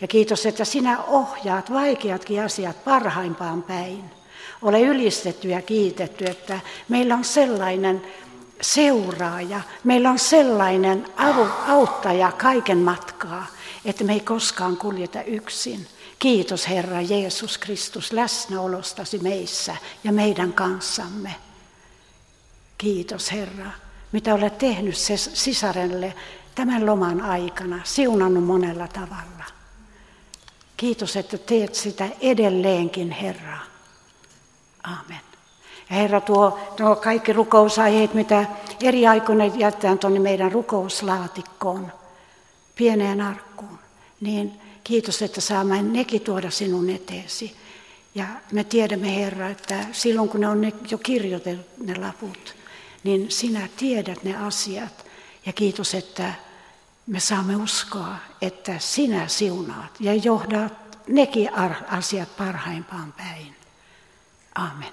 Ja kiitos, että sinä ohjaat vaikeatkin asiat parhaimpaan päin. Ole ylistetty ja kiitetty, että meillä on sellainen seuraaja, meillä on sellainen auttaja kaiken matkaa, että me ei koskaan kuljeta yksin. Kiitos Herra Jeesus Kristus läsnäolostasi meissä ja meidän kanssamme. Kiitos Herra, mitä olet tehnyt sisarelle tämän loman aikana, siunannut monella tavalla. Kiitos, että teet sitä edelleenkin, Herra. Amen. Ja Herra, tuo, tuo kaikki rukousaiheet, mitä eri aikoina jätetään tuonne meidän rukouslaatikkoon, pieneen arkkuun, niin kiitos, että saamme nekin tuoda sinun eteesi. Ja me tiedämme, Herra, että silloin kun ne on jo kirjoitettu ne laput, niin sinä tiedät ne asiat. Ja kiitos, että me saamme uskoa, että sinä siunaat ja johdat nekin asiat parhaimpaan päin. Amen.